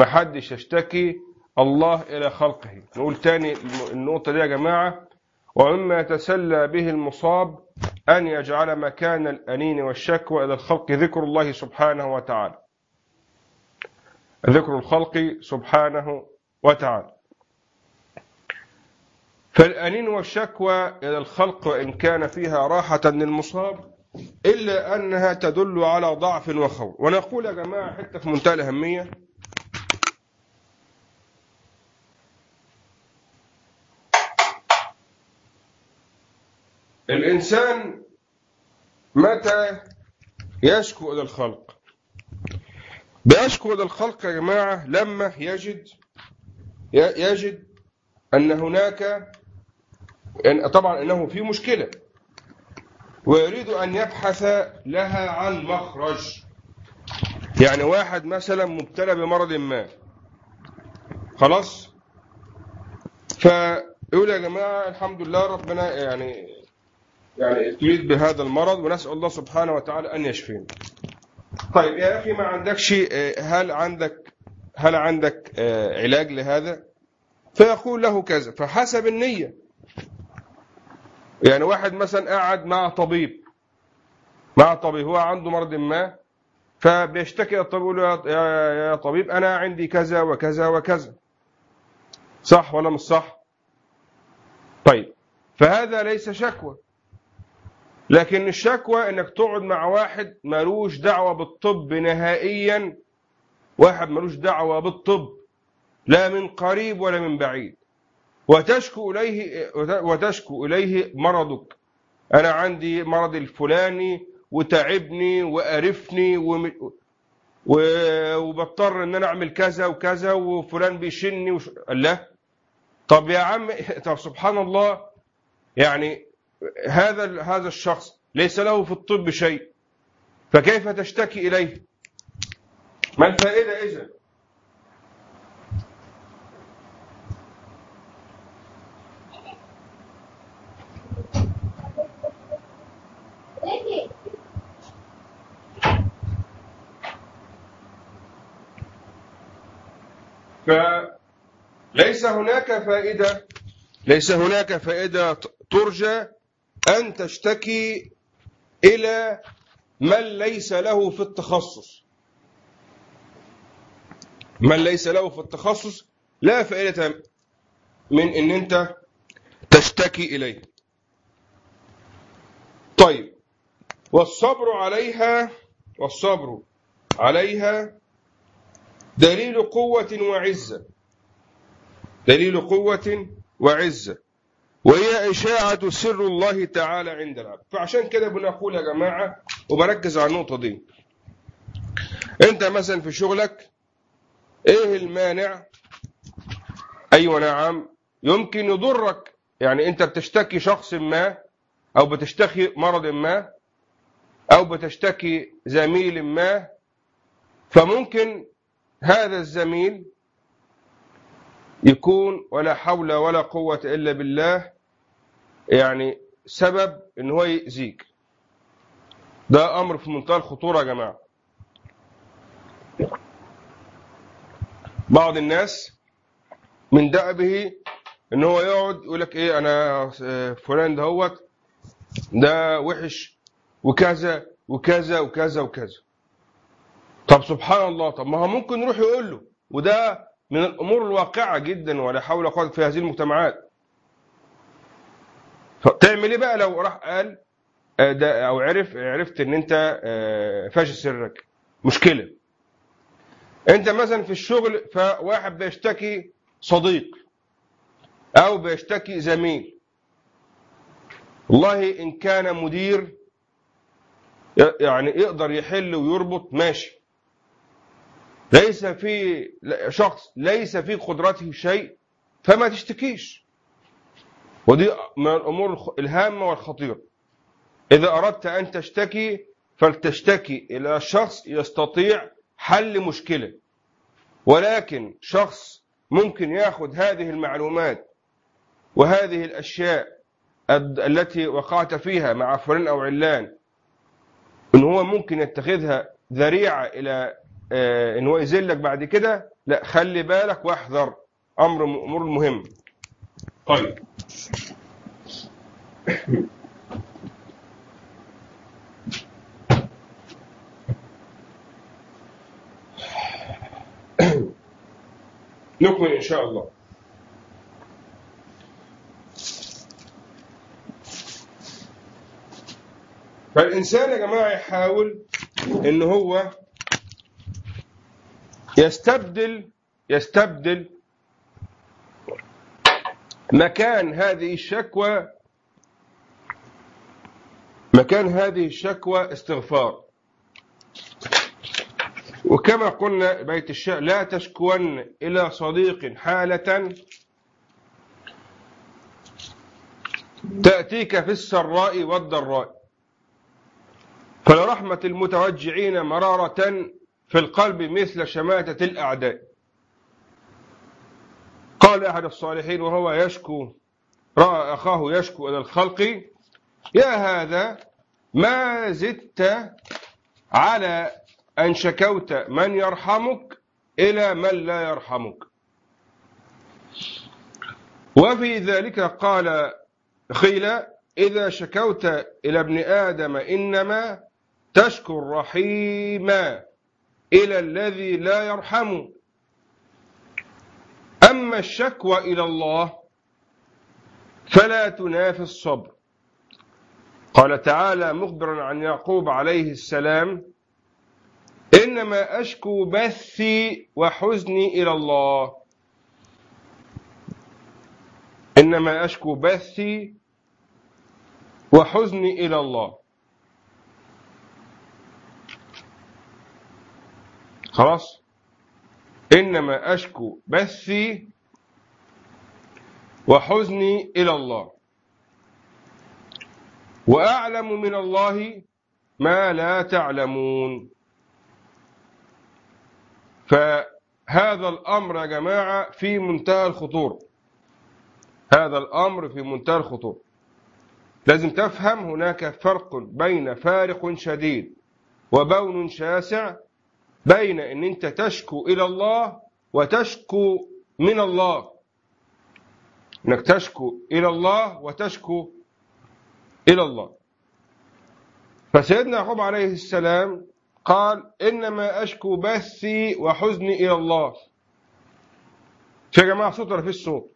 ما حدش يشتكي الله إلى خلقه. نقول تاني النقطة دي يا جماعة. ومما يتسلى به المصاب أن يجعل مكان الأنين والشكوى إلى الخلق ذكر الله سبحانه وتعالى. ذكر الخلق سبحانه وتعالى. فالأنين والشكوى إلى الخلق وإن كان فيها راحة للمصاب إلا أنها تدل على ضعف وخور ونقول يا جماعة حتة في منتهى الأهمية الإنسان متى يشكو إلى الخلق؟ بيشكو إلى الخلق يا جماعة لما يجد يجد أن هناك طبعا أنه في مشكلة ويريد أن يبحث لها عن مخرج. يعني واحد مثلا مبتلى بمرض ما. خلاص؟ فيقول يا جماعة الحمد لله ربنا يعني يعني تريد بهذا المرض ونسأل الله سبحانه وتعالى أن يشفينا. طيب يا أخي ما عندكش هل عندك هل عندك علاج لهذا؟ فيقول له كذا فحسب النية. يعني واحد مثلا قاعد مع طبيب مع طبيب هو عنده مرض ما فبيشتكي الطبيب يقول له يا, يا طبيب أنا عندي كذا وكذا وكذا. صح ولا مش صح؟ طيب فهذا ليس شكوى. لكن الشكوى إنك تقعد مع واحد ملوش دعوة بالطب نهائيا واحد ملوش دعوة بالطب لا من قريب ولا من بعيد. وتشكو إليه وتشكو إليه مرضك. أنا عندي مرض الفلاني وتعبني وقرفني وبضطر إن أنا أعمل كذا وكذا وفلان بيشني وش... لا. طب يا عم طب سبحان الله يعني هذا هذا الشخص ليس له في الطب شيء فكيف تشتكي إليه؟ ما الفائدة إذا فليس هناك فائدة ليس هناك فائدة ترجى أن تشتكي إلى من ليس له في التخصص. من ليس له في التخصص لا فائدة من أن أنت تشتكي إليه. طيب والصبر عليها والصبر عليها دليل قوة وعزة. دليل قوة وعزة. وهي إشاعة سر الله تعالى عند العبد فعشان كده بنقول يا جماعة وبركز على النقطة دي. أنت مثلا في شغلك إيه المانع؟ أيوة نعم. يمكن يضرك. يعني أنت بتشتكي شخص ما أو بتشتكي مرض ما أو بتشتكي زميل ما. فممكن هذا الزميل يكون ولا حول ولا قوة إلا بالله يعني سبب إن هو يأذيك. ده أمر في منتهى الخطورة يا جماعة. بعض الناس من دأبه إن هو يقعد يقول لك إيه أنا فلان دهوت ده وحش وكذا وكذا وكذا وكذا. طب سبحان الله طب ما هو ممكن يروح يقول له وده من الأمور الواقعة جدا ولا حول ولا قوة في هذه المجتمعات. تعمل إيه بقى لو راح قال ده أو عرف عرفت إن أنت فاشل سرك. مشكلة. أنت مثلا في الشغل فواحد بيشتكي صديق أو بيشتكي زميل. والله إن كان مدير يعني يقدر يحل ويربط ماشي. ليس في شخص ليس في قدرته شيء فما تشتكيش. ودي من الأمور الهامة والخطيرة. إذا أردت أن تشتكي فلتشتكي إلى شخص يستطيع حل مشكلة. ولكن شخص ممكن يأخذ هذه المعلومات وهذه الأشياء التي وقعت فيها مع فلان أو علان إن هو ممكن يتخذها ذريعة إلى آه إن هو يذلك بعد كده لا خلي بالك واحذر. أمر أمور مهم. طيب. نكمل إن شاء الله. فالإنسان يا جماعة يحاول إن هو يستبدل يستبدل مكان هذه الشكوى مكان هذه الشكوى استغفار. وكما قلنا بيت الشعر لا تشكون إلى صديق حالة تأتيك في السراء والضراء. فلرحمة المتوجعين مرارة في القلب مثل شماتة الأعداء. قال أحد الصالحين وهو يشكو رأى أخاه يشكو إلى الخلق يا هذا ما زدت على أن شكوت من يرحمك إلى من لا يرحمك. وفي ذلك قال خيل إذا شكوت إلى ابن آدم إنما تشكو الرحيم. إلى الذي لا يرحم أما الشكوى إلى الله فلا تنافي الصبر. قال تعالى مخبرا عن يعقوب عليه السلام إنما أشكو بثي وحزني إلى الله. إنما أشكو بثي وحزني إلى الله. خلاص؟ إنما أشكو بثي وحزني إلى الله. وأعلم من الله ما لا تعلمون. فهذا الأمر يا جماعة في منتهى الخطورة هذا الأمر في منتهى الخطورة لازم تفهم هناك فرق بين فارق شديد وبون شاسع بين إن أنت تشكو إلى الله وتشكو من الله. إنك تشكو إلى الله وتشكو إلى الله. فسيدنا يعقوب عليه السلام قال إنما أشكو بثي وحزني إلى الله. في جماعة صوت ولا في الصوت.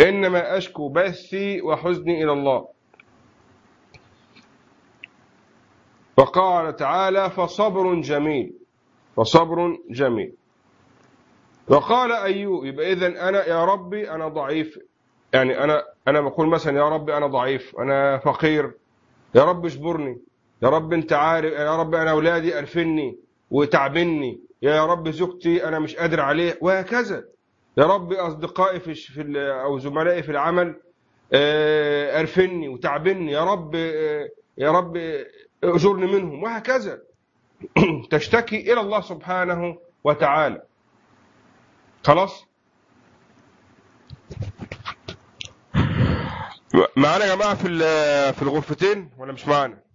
إنما أشكو بثي وحزني إلى الله. وقال تعالى فصبر جميل فصبر جميل. وقال أيوب إذن أنا يا ربي أنا ضعيف. يعني أنا أنا بقول مثلا يا ربي أنا ضعيف أنا فقير. يا رب اجبرني. يا رب أنت عارف يا رب أنا أولادي ألفني وتعبني. يا رب زوجتي أنا مش قادر عليه وهكذا. يا رب أصدقائي في, في أو زملائي في العمل أرفني وتعبني. يا رب يا رب اجرني منهم وهكذا. تشتكي إلى الله سبحانه وتعالى. خلاص؟ معانا يا جماعة في في الغرفتين ولا مش معانا